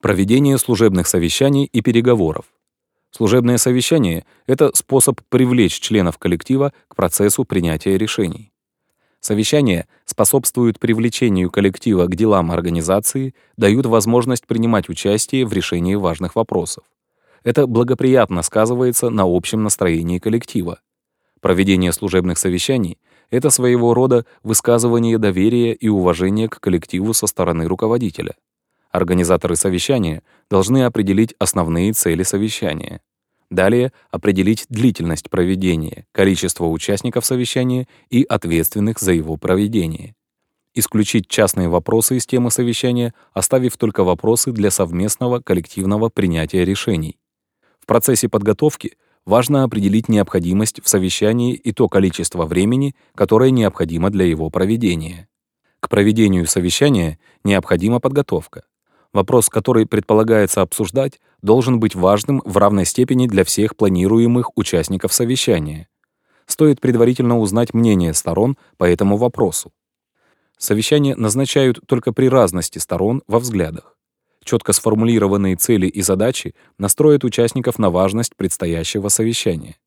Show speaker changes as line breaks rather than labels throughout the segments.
Проведение служебных совещаний и переговоров. Служебное совещание — это способ привлечь членов коллектива к процессу принятия решений. Совещания способствуют привлечению коллектива к делам организации, дают возможность принимать участие в решении важных вопросов. Это благоприятно сказывается на общем настроении коллектива. Проведение служебных совещаний — это своего рода высказывание доверия и уважения к коллективу со стороны руководителя. Организаторы совещания должны определить основные цели совещания. Далее определить длительность проведения, количество участников совещания и ответственных за его проведение. Исключить частные вопросы из темы совещания, оставив только вопросы для совместного коллективного принятия решений. В процессе подготовки важно определить необходимость в совещании и то количество времени, которое необходимо для его проведения. К проведению совещания необходима подготовка. Вопрос, который предполагается обсуждать, должен быть важным в равной степени для всех планируемых участников совещания. Стоит предварительно узнать мнение сторон по этому вопросу. Совещания назначают только при разности сторон во взглядах. Четко сформулированные цели и задачи настроят участников на важность предстоящего совещания.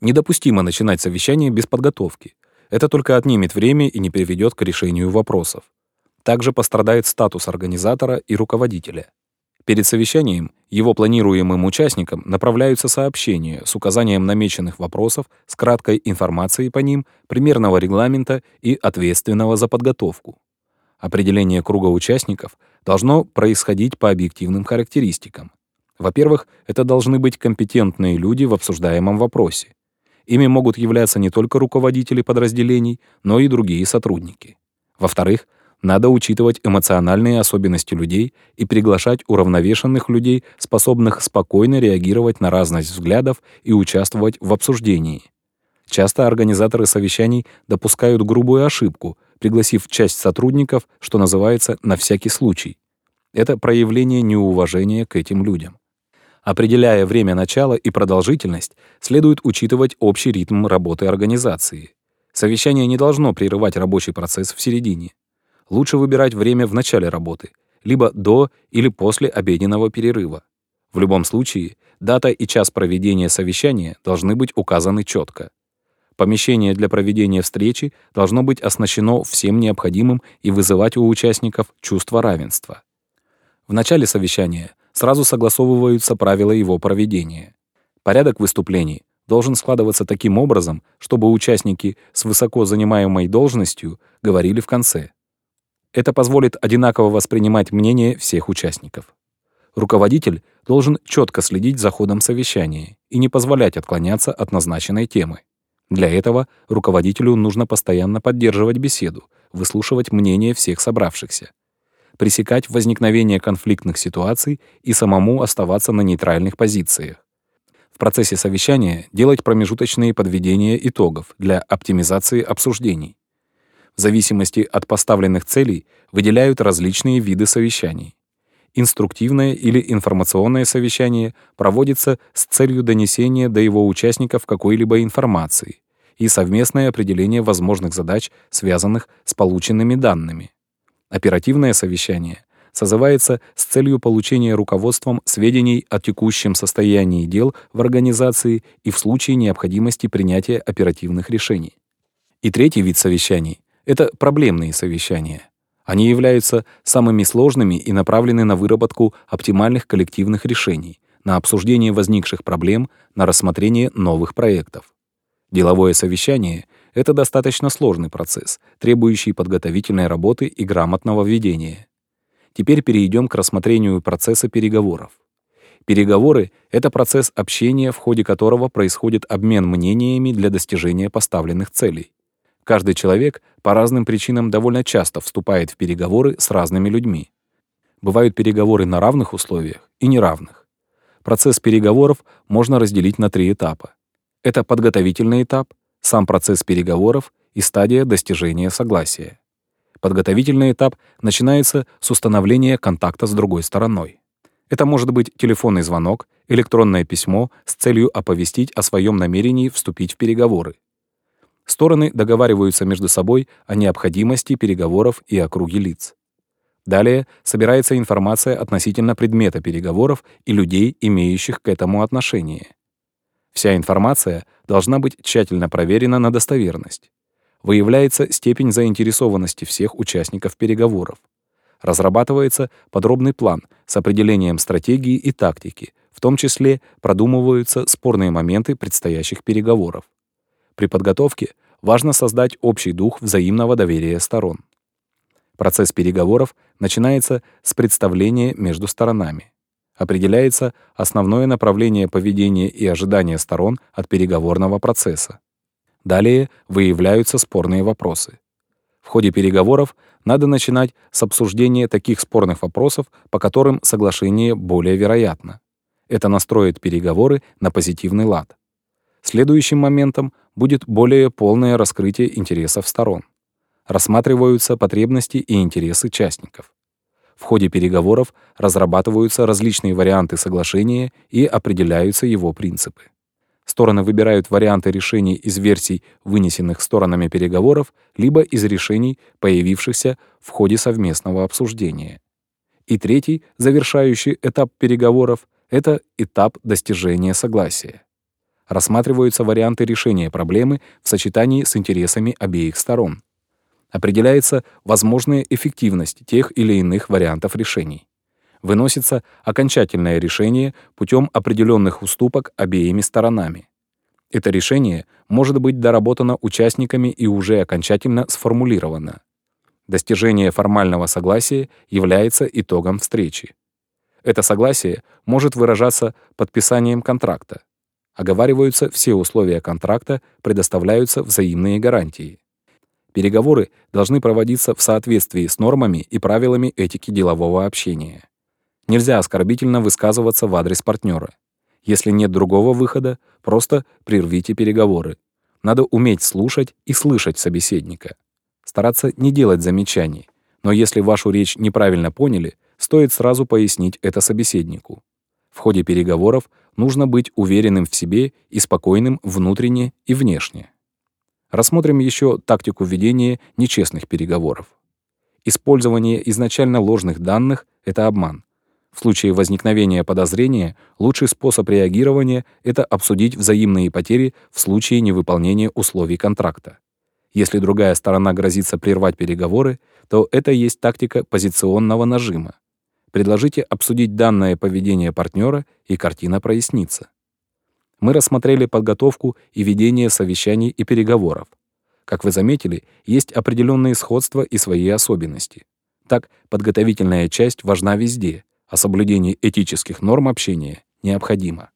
Недопустимо начинать совещание без подготовки. Это только отнимет время и не приведет к решению вопросов. Также пострадает статус организатора и руководителя. Перед совещанием его планируемым участникам направляются сообщения с указанием намеченных вопросов с краткой информацией по ним, примерного регламента и ответственного за подготовку. Определение круга участников должно происходить по объективным характеристикам. Во-первых, это должны быть компетентные люди в обсуждаемом вопросе. Ими могут являться не только руководители подразделений, но и другие сотрудники. Во-вторых, надо учитывать эмоциональные особенности людей и приглашать уравновешенных людей, способных спокойно реагировать на разность взглядов и участвовать в обсуждении. Часто организаторы совещаний допускают грубую ошибку, пригласив часть сотрудников, что называется, на всякий случай. Это проявление неуважения к этим людям. Определяя время начала и продолжительность, следует учитывать общий ритм работы организации. Совещание не должно прерывать рабочий процесс в середине лучше выбирать время в начале работы, либо до или после обеденного перерыва. В любом случае, дата и час проведения совещания должны быть указаны четко. Помещение для проведения встречи должно быть оснащено всем необходимым и вызывать у участников чувство равенства. В начале совещания сразу согласовываются правила его проведения. Порядок выступлений должен складываться таким образом, чтобы участники с высоко занимаемой должностью говорили в конце. Это позволит одинаково воспринимать мнение всех участников. Руководитель должен четко следить за ходом совещания и не позволять отклоняться от назначенной темы. Для этого руководителю нужно постоянно поддерживать беседу, выслушивать мнение всех собравшихся, пресекать возникновение конфликтных ситуаций и самому оставаться на нейтральных позициях. В процессе совещания делать промежуточные подведения итогов для оптимизации обсуждений. В зависимости от поставленных целей выделяют различные виды совещаний. Инструктивное или информационное совещание проводится с целью донесения до его участников какой-либо информации и совместное определение возможных задач, связанных с полученными данными. Оперативное совещание созывается с целью получения руководством сведений о текущем состоянии дел в организации и в случае необходимости принятия оперативных решений. И третий вид совещаний это проблемные совещания. Они являются самыми сложными и направлены на выработку оптимальных коллективных решений, на обсуждение возникших проблем, на рассмотрение новых проектов. Деловое совещание — это достаточно сложный процесс, требующий подготовительной работы и грамотного ведения. Теперь перейдем к рассмотрению процесса переговоров. Переговоры — это процесс общения, в ходе которого происходит обмен мнениями для достижения поставленных целей. Каждый человек по разным причинам довольно часто вступает в переговоры с разными людьми. Бывают переговоры на равных условиях и неравных. Процесс переговоров можно разделить на три этапа. Это подготовительный этап, сам процесс переговоров и стадия достижения согласия. Подготовительный этап начинается с установления контакта с другой стороной. Это может быть телефонный звонок, электронное письмо с целью оповестить о своем намерении вступить в переговоры, Стороны договариваются между собой о необходимости переговоров и о круге лиц. Далее собирается информация относительно предмета переговоров и людей, имеющих к этому отношение. Вся информация должна быть тщательно проверена на достоверность. Выявляется степень заинтересованности всех участников переговоров. Разрабатывается подробный план с определением стратегии и тактики, в том числе продумываются спорные моменты предстоящих переговоров. При подготовке важно создать общий дух взаимного доверия сторон. Процесс переговоров начинается с представления между сторонами. Определяется основное направление поведения и ожидания сторон от переговорного процесса. Далее выявляются спорные вопросы. В ходе переговоров надо начинать с обсуждения таких спорных вопросов, по которым соглашение более вероятно. Это настроит переговоры на позитивный лад. Следующим моментом будет более полное раскрытие интересов сторон. Рассматриваются потребности и интересы участников. В ходе переговоров разрабатываются различные варианты соглашения и определяются его принципы. Стороны выбирают варианты решений из версий, вынесенных сторонами переговоров, либо из решений, появившихся в ходе совместного обсуждения. И третий, завершающий этап переговоров, это этап достижения согласия. Рассматриваются варианты решения проблемы в сочетании с интересами обеих сторон. Определяется возможная эффективность тех или иных вариантов решений. Выносится окончательное решение путем определенных уступок обеими сторонами. Это решение может быть доработано участниками и уже окончательно сформулировано. Достижение формального согласия является итогом встречи. Это согласие может выражаться подписанием контракта. Оговариваются все условия контракта, предоставляются взаимные гарантии. Переговоры должны проводиться в соответствии с нормами и правилами этики делового общения. Нельзя оскорбительно высказываться в адрес партнера. Если нет другого выхода, просто прервите переговоры. Надо уметь слушать и слышать собеседника. Стараться не делать замечаний, но если вашу речь неправильно поняли, стоит сразу пояснить это собеседнику. В ходе переговоров нужно быть уверенным в себе и спокойным внутренне и внешне. Рассмотрим еще тактику ведения нечестных переговоров. Использование изначально ложных данных — это обман. В случае возникновения подозрения лучший способ реагирования — это обсудить взаимные потери в случае невыполнения условий контракта. Если другая сторона грозится прервать переговоры, то это есть тактика позиционного нажима. Предложите обсудить данное поведение партнера, и картина прояснится. Мы рассмотрели подготовку и ведение совещаний и переговоров. Как вы заметили, есть определенные сходства и свои особенности. Так, подготовительная часть важна везде, а соблюдение этических норм общения необходимо.